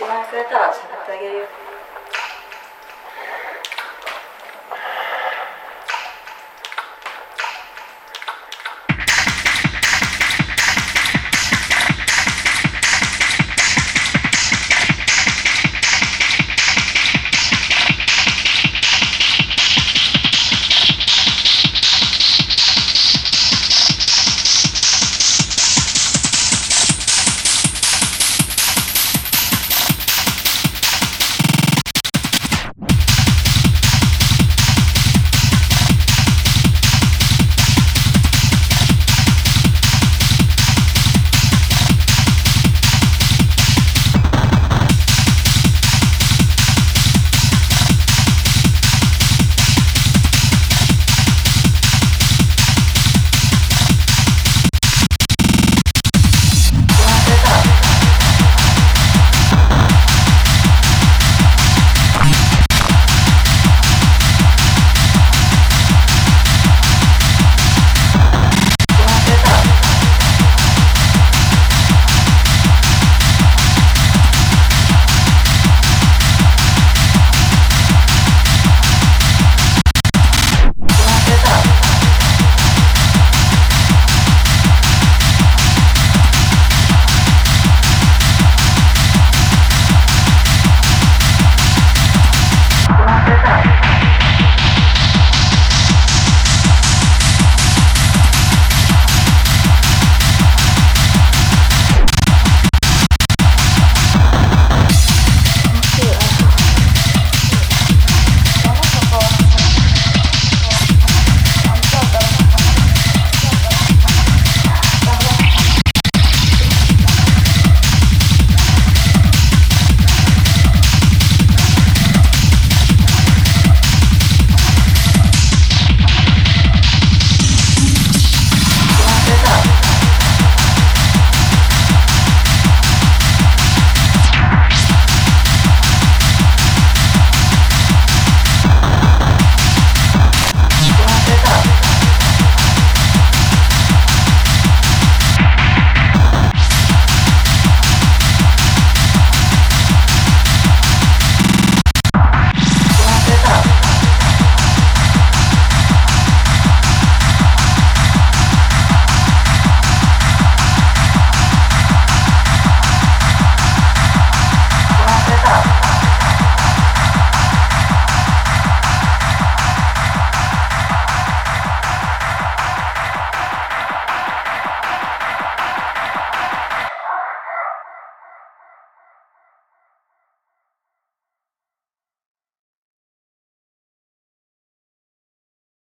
1万円くれたらしべってあげるよ。